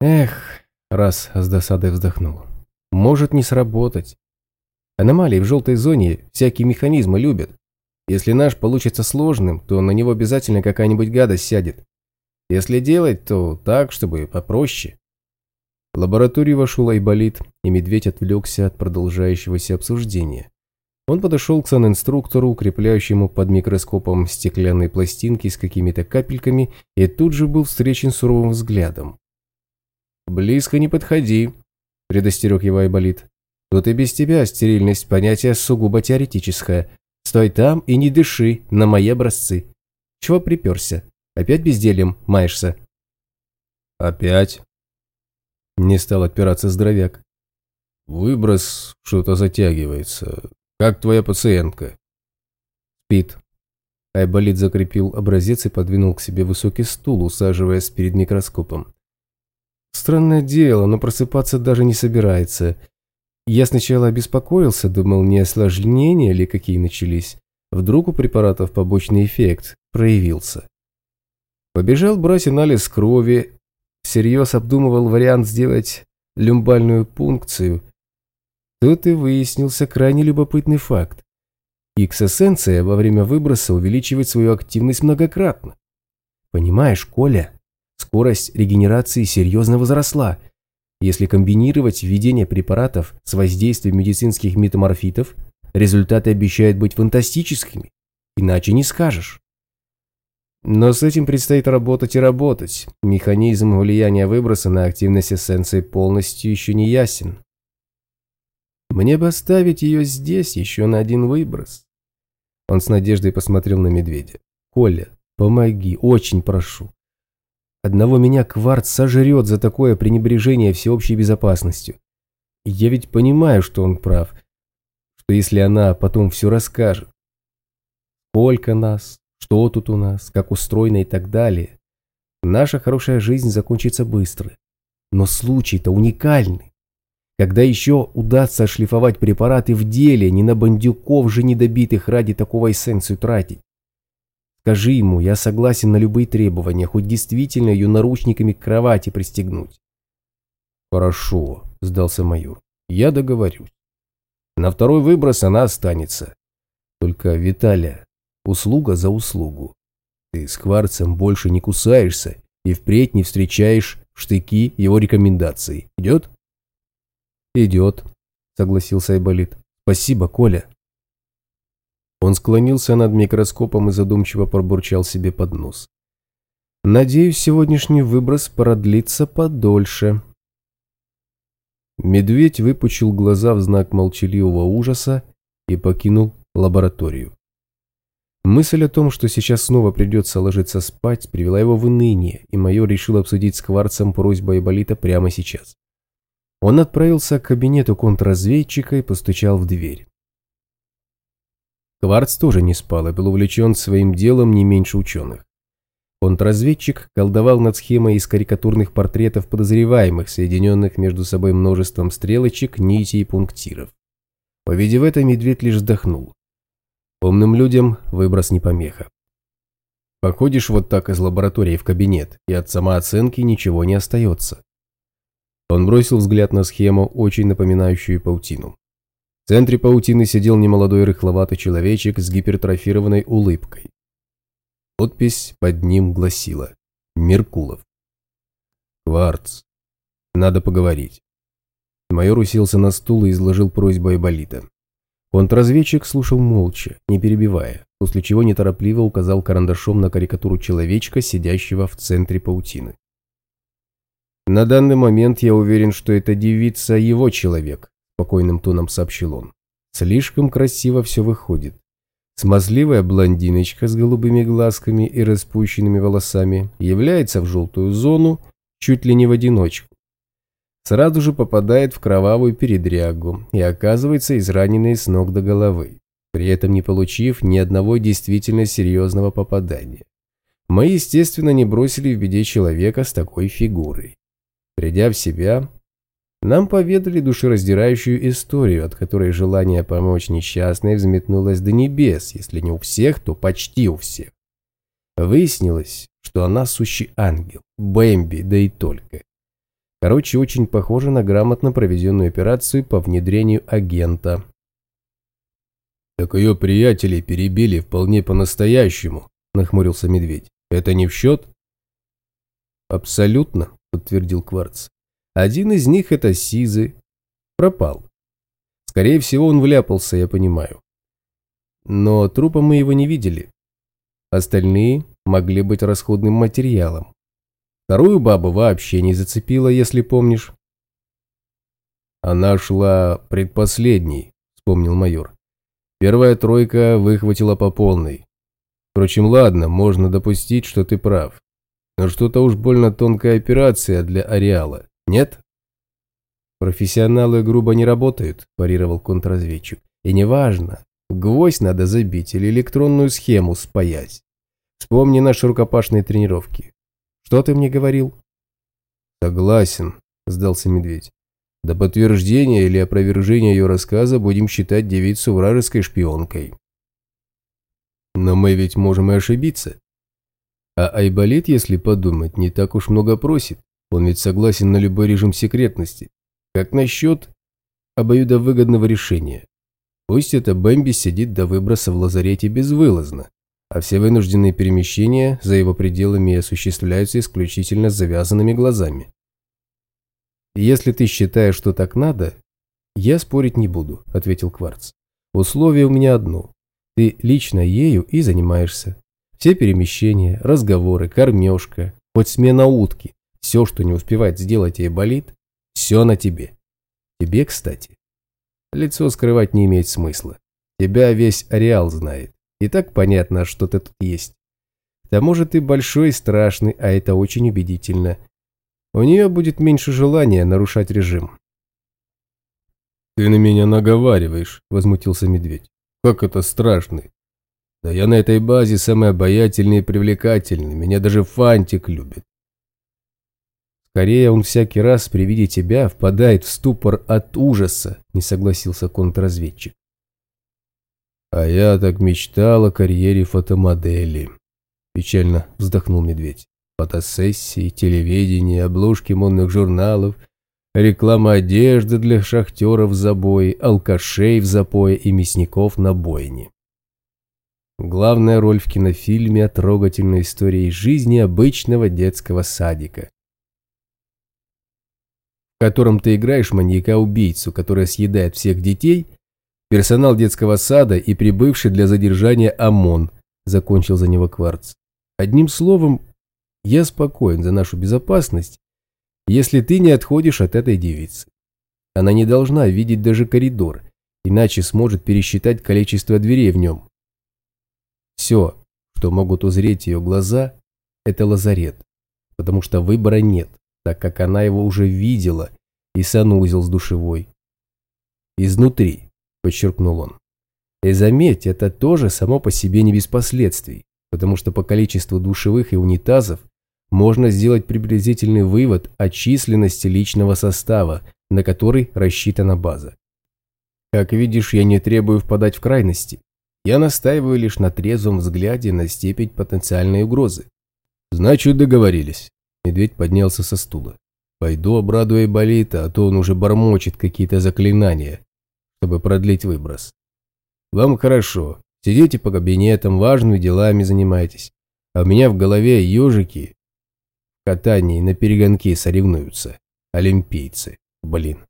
Эх, раз с досадой вздохнул. Может не сработать. Аномалии в желтой зоне всякие механизмы любят. Если наш получится сложным, то на него обязательно какая-нибудь гадость сядет. Если делать, то так, чтобы попроще. В лабораторию вошел Айболит, и медведь отвлекся от продолжающегося обсуждения. Он подошел к санинструктору, укрепляющему под микроскопом стеклянные пластинки с какими-то капельками, и тут же был встречен суровым взглядом. «Близко не подходи», – предостерег его Айболит. «Тут и без тебя стерильность понятие сугубо теоретическое. Стой там и не дыши на мои образцы. Чего приперся? Опять бездельем маешься?» «Опять?» Не стал отпираться здоровяк. «Выброс что-то затягивается. Как твоя пациентка?» «Спит». Айболит закрепил образец и подвинул к себе высокий стул, усаживаясь перед микроскопом. Странное дело, но просыпаться даже не собирается. Я сначала обеспокоился, думал, не осложнения ли какие начались. Вдруг у препаратов побочный эффект проявился. Побежал брать анализ крови, всерьез обдумывал вариант сделать люмбальную пункцию. Тут и выяснился крайне любопытный факт. Икс-эссенция во время выброса увеличивает свою активность многократно. Понимаешь, Коля, скорость регенерации серьезно возросла. Если комбинировать введение препаратов с воздействием медицинских метаморфитов, результаты обещают быть фантастическими, иначе не скажешь. Но с этим предстоит работать и работать. Механизм влияния выброса на активность эссенции полностью еще не ясен. Мне бы оставить ее здесь еще на один выброс. Он с надеждой посмотрел на медведя. Коля, помоги, очень прошу. Одного меня кварц сожрет за такое пренебрежение всеобщей безопасностью. Я ведь понимаю, что он прав, что если она потом все расскажет, сколько нас, что тут у нас, как устроено и так далее, наша хорошая жизнь закончится быстро. Но случай-то уникальный. Когда еще удастся шлифовать препараты в деле, не на бандюков же недобитых ради такого эссенцию тратить. Скажи ему, я согласен на любые требования, хоть действительно ее наручниками к кровати пристегнуть. Хорошо, сдался майор. Я договорюсь. На второй выброс она останется. Только, Виталия, услуга за услугу. Ты с Кварцем больше не кусаешься и впредь не встречаешь штыки его рекомендаций. Идет? Идет, согласился Айболит. Спасибо, Коля. Он склонился над микроскопом и задумчиво пробурчал себе под нос. «Надеюсь, сегодняшний выброс продлится подольше». Медведь выпучил глаза в знак молчаливого ужаса и покинул лабораторию. Мысль о том, что сейчас снова придется ложиться спать, привела его в уныние, и майор решил обсудить с Кварцем просьбу Айболита прямо сейчас. Он отправился к кабинету контрразведчика и постучал в дверь. Кварц тоже не спал и был увлечен своим делом не меньше ученых. Контрразведчик колдовал над схемой из карикатурных портретов подозреваемых, соединенных между собой множеством стрелочек, нитей и пунктиров. Увидев это, медведь лишь вздохнул. Умным людям выброс не помеха. Походишь вот так из лаборатории в кабинет, и от самооценки ничего не остается. Он бросил взгляд на схему, очень напоминающую паутину. В центре паутины сидел немолодой рыхловатый человечек с гипертрофированной улыбкой. Подпись под ним гласила «Меркулов». «Кварц. Надо поговорить». Майор уселся на стул и изложил просьбу Айболита. Контрразведчик слушал молча, не перебивая, после чего неторопливо указал карандашом на карикатуру человечка, сидящего в центре паутины. «На данный момент я уверен, что эта девица его человек», спокойным тоном сообщил он. Слишком красиво все выходит. Смазливая блондиночка с голубыми глазками и распущенными волосами является в желтую зону чуть ли не в одиночку. Сразу же попадает в кровавую передрягу и оказывается израненной с ног до головы, при этом не получив ни одного действительно серьезного попадания. Мы, естественно, не бросили в беде человека с такой фигурой. Придя в себя, нам поведали душераздирающую историю, от которой желание помочь несчастной взметнулось до небес, если не у всех, то почти у всех. Выяснилось, что она сущий ангел, Бэмби, да и только. Короче, очень похоже на грамотно проведенную операцию по внедрению агента. «Так ее приятелей перебили вполне по-настоящему», – нахмурился медведь. «Это не в счет?» «Абсолютно», – подтвердил Кварц. «Один из них – это Сизы. Пропал. Скорее всего, он вляпался, я понимаю. Но трупа мы его не видели. Остальные могли быть расходным материалом. Вторую бабу вообще не зацепила, если помнишь. Она шла предпоследней, вспомнил майор. Первая тройка выхватила по полной. Впрочем, ладно, можно допустить, что ты прав. Но что-то уж больно тонкая операция для ареала, нет? Профессионалы грубо не работают, парировал контрразведчик. И неважно, гвоздь надо забить или электронную схему спаять. Вспомни наши рукопашные тренировки. Что ты мне говорил? Согласен, сдался медведь. До подтверждения или опровержения ее рассказа будем считать девицу вражеской шпионкой. Но мы ведь можем и ошибиться. А Айболит, если подумать, не так уж много просит. Он ведь согласен на любой режим секретности. Как насчет обоюдовыгодного решения? Пусть эта Бэмби сидит до выброса в лазарете безвылазно а все вынужденные перемещения за его пределами осуществляются исключительно с завязанными глазами. «Если ты считаешь, что так надо, я спорить не буду», – ответил Кварц. «Условие у меня одно. Ты лично ею и занимаешься. Все перемещения, разговоры, кормежка, хоть смена утки, все, что не успевает сделать ей болит, все на тебе. Тебе, кстати. Лицо скрывать не имеет смысла. Тебя весь ареал знает. И так понятно, что ты тут есть. К тому же ты большой и страшный, а это очень убедительно. У нее будет меньше желания нарушать режим. «Ты на меня наговариваешь», – возмутился медведь. «Как это страшный? Да я на этой базе самый обаятельный и привлекательный, меня даже Фантик любит». «Скорее он всякий раз при виде тебя впадает в ступор от ужаса», – не согласился контрразведчик. А я так мечтал о карьере фотомодели. Печально вздохнул медведь. Фотосессии, телевидение, обложки модных журналов, реклама одежды для шахтеров в забое, алкашей в запое и мясников на бойне. Главная роль в кинофильме о трогательной истории жизни обычного детского садика, котором ты играешь маньяка-убийцу, который съедает всех детей – Персонал детского сада и прибывший для задержания ОМОН, закончил за него Кварц. Одним словом, я спокоен за нашу безопасность, если ты не отходишь от этой девицы. Она не должна видеть даже коридор, иначе сможет пересчитать количество дверей в нем. Все, что могут узреть ее глаза, это лазарет, потому что выбора нет, так как она его уже видела и санузел с душевой. Изнутри подчеркнул он. И заметь, это тоже само по себе не без последствий, потому что по количеству душевых и унитазов можно сделать приблизительный вывод о численности личного состава, на который рассчитана база. Как видишь, я не требую впадать в крайности. Я настаиваю лишь на трезвом взгляде на степень потенциальной угрозы. Значит, договорились. Медведь поднялся со стула. Пойду обрадую Болита, а то он уже бормочет какие-то заклинания чтобы продлить выброс. Вам хорошо, сидите по кабинетам, важными делами занимайтесь, а у меня в голове ежики в катании на перегонки соревнуются. Олимпийцы, блин.